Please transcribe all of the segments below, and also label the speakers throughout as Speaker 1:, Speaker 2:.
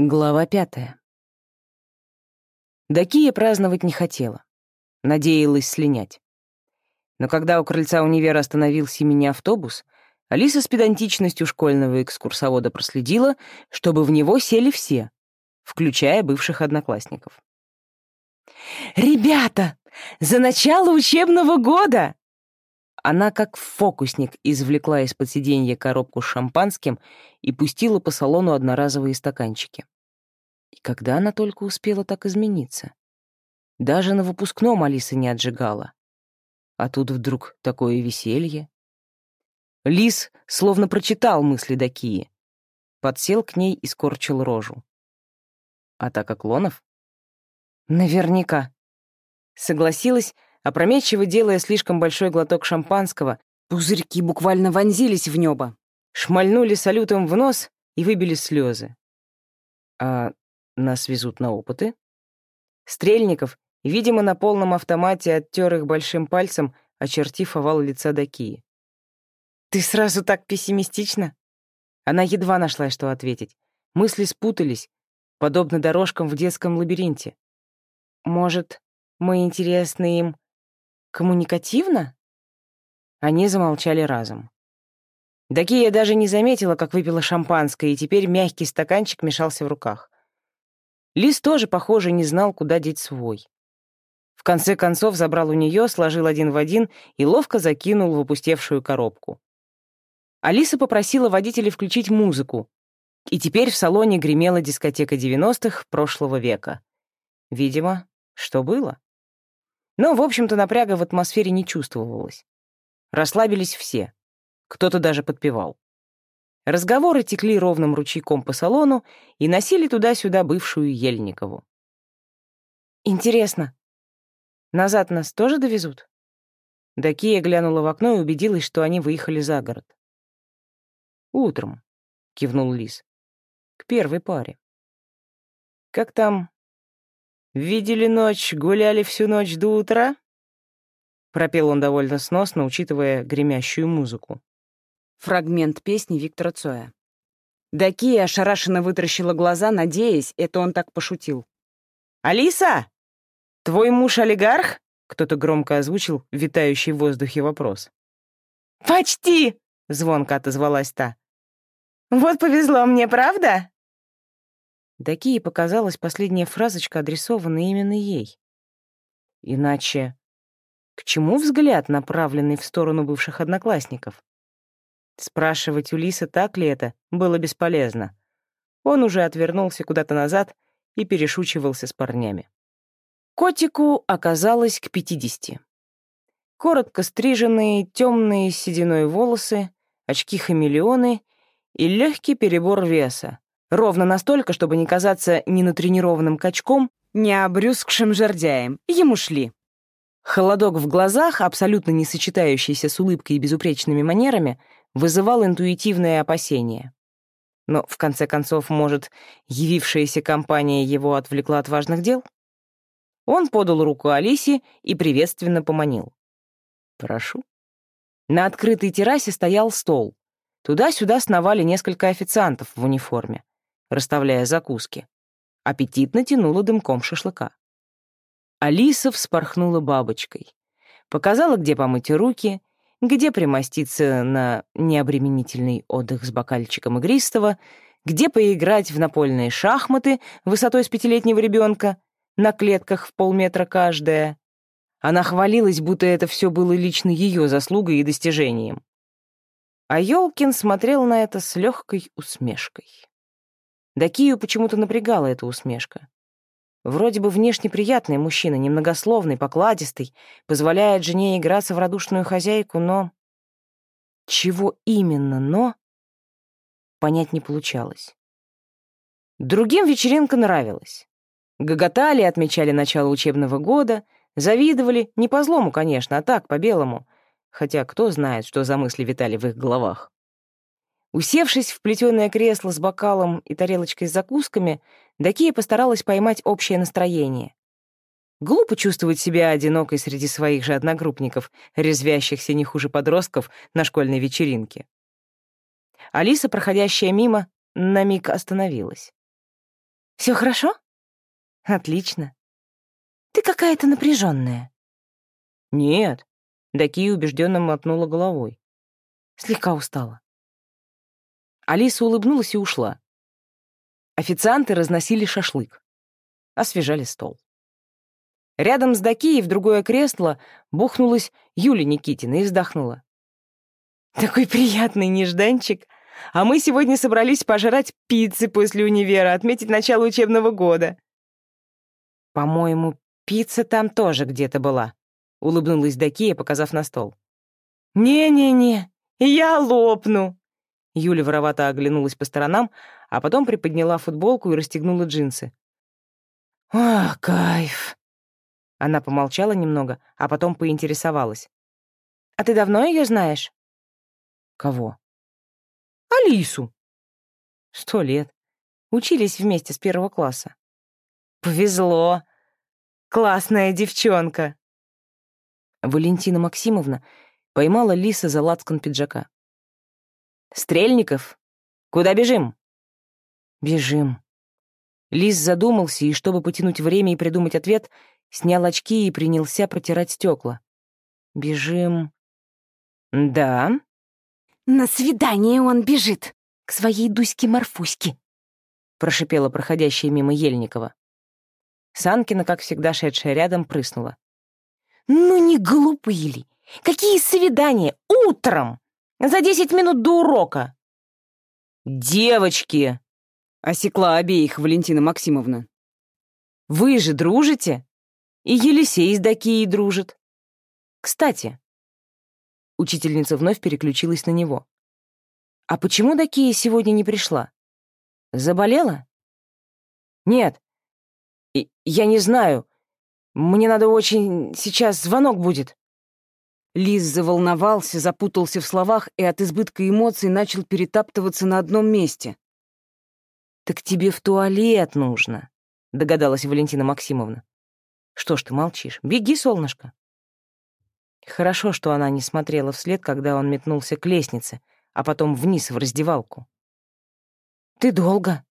Speaker 1: Глава пятая. Дакия праздновать не хотела. Надеялась слинять. Но когда у крыльца универа остановился мини-автобус, Алиса с педантичностью школьного экскурсовода проследила, чтобы в него сели все, включая бывших одноклассников. «Ребята, за начало учебного года!» Она, как фокусник, извлекла из-под сиденья коробку с шампанским и пустила по салону одноразовые стаканчики. И когда она только успела так измениться? Даже на выпускном Алиса не отжигала. А тут вдруг такое веселье. Лис словно прочитал мысли Дакии. Подсел к ней и скорчил рожу. Атака клонов? Наверняка. Согласилась, опрометчиво делая слишком большой глоток шампанского, пузырьки буквально вонзились в небо, шмальнули салютом в нос и выбили слезы. А нас везут на опыты? Стрельников, видимо, на полном автомате оттер их большим пальцем, очертив овал лица Дакии. «Ты сразу так пессимистично?» Она едва нашла, что ответить. Мысли спутались, подобно дорожкам в детском лабиринте. «Может, мы интересны им коммуникативно?» Они замолчали разом. Дакия даже не заметила, как выпила шампанское, и теперь мягкий стаканчик мешался в руках. Лис тоже, похоже, не знал, куда деть свой. В конце концов забрал у нее, сложил один в один и ловко закинул в опустевшую коробку. Алиса попросила водителя включить музыку, и теперь в салоне гремела дискотека 90-х прошлого века. Видимо, что было? Но, в общем-то, напряга в атмосфере не чувствовалось. Расслабились все. Кто-то даже подпевал. Разговоры текли ровным ручейком по салону и носили туда-сюда бывшую Ельникову. «Интересно, назад нас тоже довезут?» Дакия глянула в окно и убедилась, что они выехали за город. «Утром», — кивнул Лис. «К первой паре». «Как там? Видели ночь, гуляли всю ночь до утра?» Пропел он довольно сносно, учитывая гремящую музыку. Фрагмент песни Виктора Цоя. Дакия ошарашенно вытаращила глаза, надеясь, это он так пошутил. «Алиса! Твой муж олигарх?» Кто-то громко озвучил витающий в воздухе вопрос. «Почти!» — звонко отозвалась та. «Вот повезло мне, правда?» Дакии показалась последняя фразочка, адресованная именно ей. Иначе к чему взгляд, направленный в сторону бывших одноклассников? Спрашивать у Лисы, так ли это, было бесполезно. Он уже отвернулся куда-то назад и перешучивался с парнями. Котику оказалось к пятидесяти. Коротко стриженные, темные сединой волосы, очки-хамелеоны и легкий перебор веса. Ровно настолько, чтобы не казаться ни натренированным качком, ни обрюзгшим жердяем. Ему шли. Холодок в глазах, абсолютно не сочетающийся с улыбкой и безупречными манерами, вызывал интуитивное опасение. Но, в конце концов, может, явившаяся компания его отвлекла от важных дел? Он подал руку Алисе и приветственно поманил. «Прошу». На открытой террасе стоял стол. Туда-сюда сновали несколько официантов в униформе, расставляя закуски. Аппетитно тянуло дымком шашлыка. Алиса вспорхнула бабочкой. Показала, где помыть руки, где примоститься на необременительный отдых с бокальчиком игристого, где поиграть в напольные шахматы высотой с пятилетнего ребенка, на клетках в полметра каждая. Она хвалилась, будто это все было лично ее заслугой и достижением. А Ёлкин смотрел на это с легкой усмешкой. Дакию почему-то напрягала эта усмешка. Вроде бы внешне приятный мужчина, немногословный, покладистый, позволяет жене играться в радушную хозяйку, но... Чего именно «но» понять не получалось. Другим вечеринка нравилась. Гоготали, отмечали начало учебного года, завидовали, не по злому, конечно, а так, по-белому, хотя кто знает, что за мысли витали в их головах. Усевшись в плетеное кресло с бокалом и тарелочкой с закусками, Дакия постаралась поймать общее настроение. Глупо чувствовать себя одинокой среди своих же одногруппников, резвящихся не хуже подростков на школьной вечеринке. Алиса, проходящая мимо, на миг остановилась.
Speaker 2: Все хорошо?
Speaker 1: Отлично.
Speaker 2: Ты какая-то напряженная.
Speaker 1: Нет. Даки убежденно мотнула головой.
Speaker 2: Слегка устала.
Speaker 1: Алиса улыбнулась и ушла. Официанты разносили шашлык. Освежали стол. Рядом с Дакией в другое кресло бухнулась Юля Никитина и вздохнула. «Такой приятный нежданчик. А мы сегодня собрались пожрать пиццы после универа, отметить начало учебного года». «По-моему, пицца там тоже где-то была», — улыбнулась Дакия, показав на стол. «Не-не-не, я лопну!» Юля воровато оглянулась по сторонам, а потом приподняла футболку и расстегнула джинсы. «А, кайф!» Она помолчала немного, а потом поинтересовалась. «А ты давно ее знаешь?» «Кого?» «Алису». «Сто лет. Учились вместе с первого класса». «Повезло. Классная девчонка». Валентина Максимовна поймала Лиса за лацкан пиджака. «Стрельников, куда бежим?» «Бежим». Лис задумался, и, чтобы потянуть время и придумать ответ, снял очки и принялся протирать стекла. «Бежим...» «Да?»
Speaker 2: «На свидание он бежит, к своей Дуське-Марфуське», — прошипела проходящая мимо Ельникова.
Speaker 1: Санкина, как всегда шедшая рядом, прыснула.
Speaker 2: «Ну не глупые ли? Какие свидания? Утром! За десять минут до урока!»
Speaker 1: «Девочки!» — осекла обеих Валентина Максимовна. «Вы же дружите? И Елисей с Дакией дружит. Кстати...» Учительница вновь переключилась на него. «А почему Дакия сегодня не пришла? Заболела?» «Нет. Я не знаю. Мне надо очень... Сейчас звонок будет». Лиз заволновался, запутался в словах и от избытка эмоций начал перетаптываться на одном месте. «Так тебе в туалет нужно», — догадалась Валентина Максимовна. Что ж ты молчишь? Беги, солнышко. Хорошо, что она не смотрела вслед, когда он метнулся к лестнице, а потом вниз в раздевалку. «Ты долго?»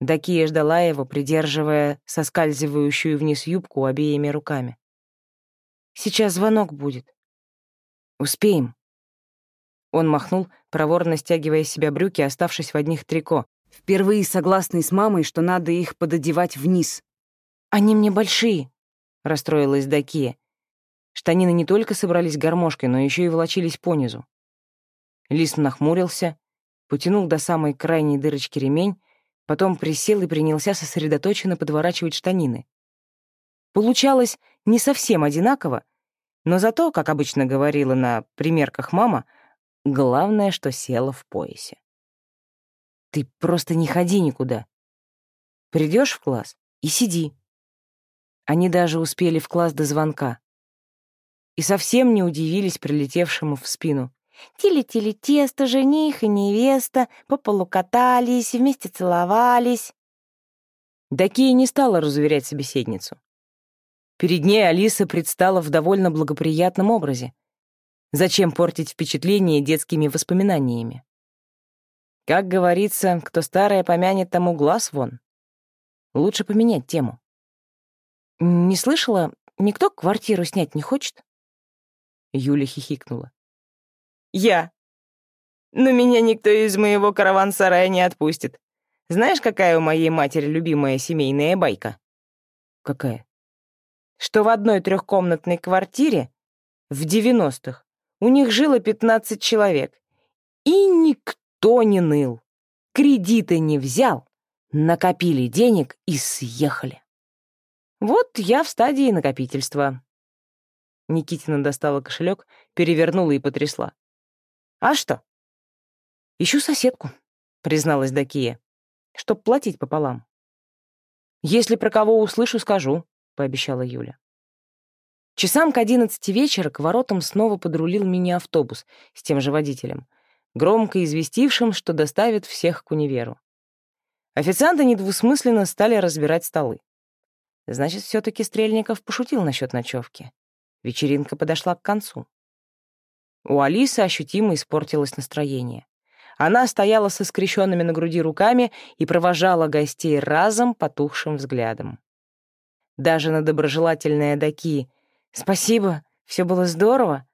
Speaker 1: Дакия ждала его, придерживая соскальзывающую вниз юбку обеими руками. «Сейчас звонок будет. Успеем». Он махнул, проворно стягивая с себя брюки, оставшись в одних трико, впервые согласный с мамой, что надо их пододевать вниз. «Они мне большие», — расстроилась Дакия. Штанины не только собрались гармошкой, но еще и волочились понизу. Лис нахмурился, потянул до самой крайней дырочки ремень, потом присел и принялся сосредоточенно подворачивать штанины. Получалось не совсем одинаково, но зато, как обычно говорила на примерках мама, главное, что села в поясе. Ты просто не ходи никуда. Придешь в класс и сиди. Они даже успели в класс до звонка. И совсем не удивились прилетевшему в спину.
Speaker 2: Тили-тили тесто, жених и невеста, по полу катались, вместе целовались.
Speaker 1: Дакия не стала разуверять собеседницу. Перед ней Алиса предстала в довольно благоприятном образе. Зачем портить впечатление детскими воспоминаниями? Как говорится, кто старое помянет, тому глаз вон. Лучше поменять тему. «Не слышала? Никто квартиру снять не хочет?» Юля хихикнула. «Я. Но меня никто из моего караван-сарая не отпустит. Знаешь, какая у моей матери любимая семейная байка?» «Какая?» «Что в одной трехкомнатной квартире в девяностых у них жило пятнадцать человек, и никто не ныл, кредиты не взял, накопили денег и съехали». Вот я в стадии накопительства. Никитина достала кошелек, перевернула и потрясла. А что? Ищу соседку, призналась Дакия, чтоб платить пополам. Если про кого услышу, скажу, пообещала Юля. Часам к одиннадцати вечера к воротам снова подрулил мини-автобус с тем же водителем, громко известившим, что доставит всех к универу. Официанты недвусмысленно стали разбирать столы. Значит, все таки Стрельников пошутил насчет ночевки. Вечеринка подошла к концу. У Алисы ощутимо испортилось настроение. Она стояла со скрещенными на груди руками и провожала гостей разом потухшим взглядом. Даже на доброжелательные Даки «Спасибо, все было здорово»,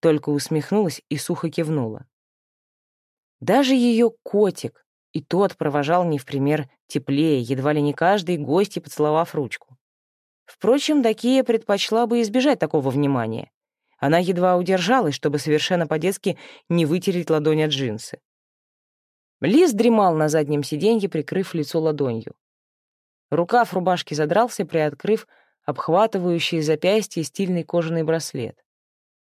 Speaker 1: только усмехнулась и сухо кивнула. Даже ее котик, и тот провожал не в пример теплее, едва ли не каждый гость и поцеловав ручку. Впрочем, Дакия предпочла бы избежать такого внимания. Она едва удержалась, чтобы совершенно по-детски не вытереть ладонь от джинсы. Лис дремал на заднем сиденье, прикрыв лицо ладонью. Рукав рубашки задрался, приоткрыв обхватывающий запястье стильный кожаный браслет.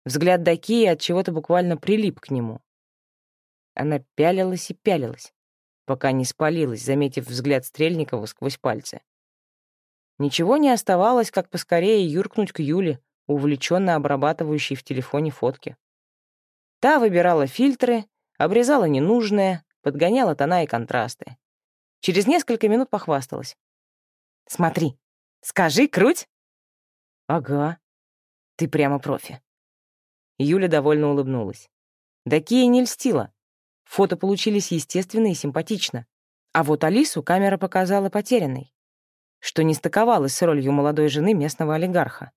Speaker 1: Взгляд Дакии от чего-то буквально прилип к нему. Она пялилась и пялилась, пока не спалилась, заметив взгляд Стрельникова сквозь пальцы. Ничего не оставалось, как поскорее юркнуть к Юле, увлеченно обрабатывающей в телефоне фотки. Та выбирала фильтры, обрезала ненужное, подгоняла тона и контрасты. Через несколько минут похвасталась. «Смотри, скажи, круть!» «Ага, ты прямо профи». Юля довольно улыбнулась. Да Кия не льстила. Фото получились естественно и симпатично. А вот Алису камера показала потерянной, что не стыковалось с ролью молодой жены местного олигарха.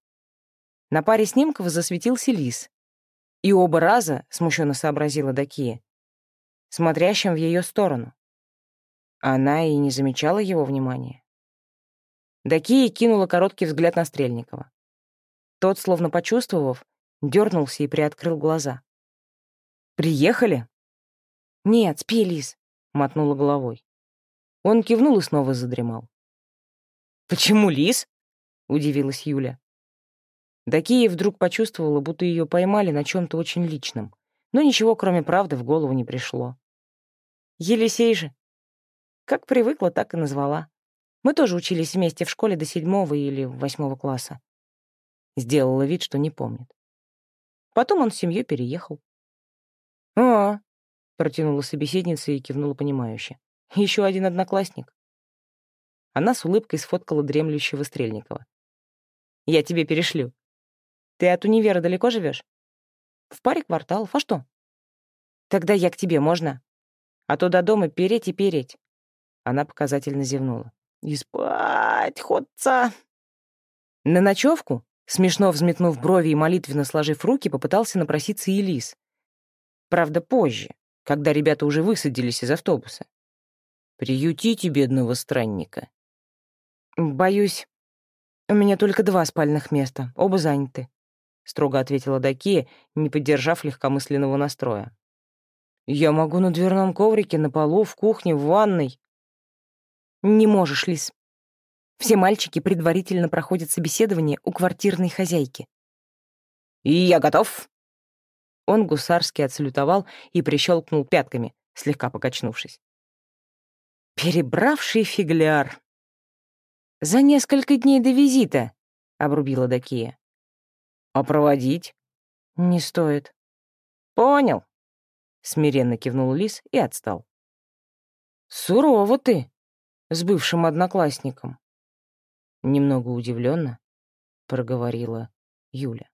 Speaker 1: На паре снимков засветился лис. И оба раза, смущенно сообразила Дакия, смотрящим в ее сторону. Она и не замечала его внимания. Дакия кинула короткий взгляд на Стрельникова. Тот, словно почувствовав, дернулся и приоткрыл глаза. «Приехали?» «Нет, спи, Лис», — мотнула головой. Он кивнул и снова задремал. «Почему лис?» — удивилась Юля. Дакия вдруг почувствовала, будто ее поймали на чем то очень личном, но ничего, кроме правды, в голову не пришло. «Елисей же». Как привыкла, так и назвала. Мы тоже учились вместе в школе до седьмого или восьмого класса. Сделала вид, что не помнит. Потом он с семьей переехал. «А, Протянула собеседница и кивнула понимающе. Еще один одноклассник. Она с улыбкой сфоткала дремлющего Стрельникова. «Я тебе перешлю. Ты от универа далеко живешь? «В паре кварталов. А что?» «Тогда я к тебе, можно? А то до дома переть и переть». Она показательно зевнула. «И спать, ходца!» На ночевку, смешно взметнув брови и молитвенно сложив руки, попытался напроситься Елис. Правда, позже, когда ребята уже высадились из автобуса. «Приютите бедного странника». «Боюсь, у меня только два спальных места, оба заняты», — строго ответила Дакия, не поддержав легкомысленного настроя. «Я могу на дверном коврике, на полу, в кухне, в ванной». «Не можешь, Лис. Все мальчики предварительно проходят собеседование у квартирной хозяйки». «И я готов», он гусарски отсалютовал и прищелкнул пятками, слегка покачнувшись. «Перебравший фигляр!» «За несколько дней до визита», — обрубила Дакия. «А проводить?» «Не стоит». «Понял», — смиренно кивнул Лис и отстал. «Сурово ты, с бывшим одноклассником», — немного удивленно проговорила Юля.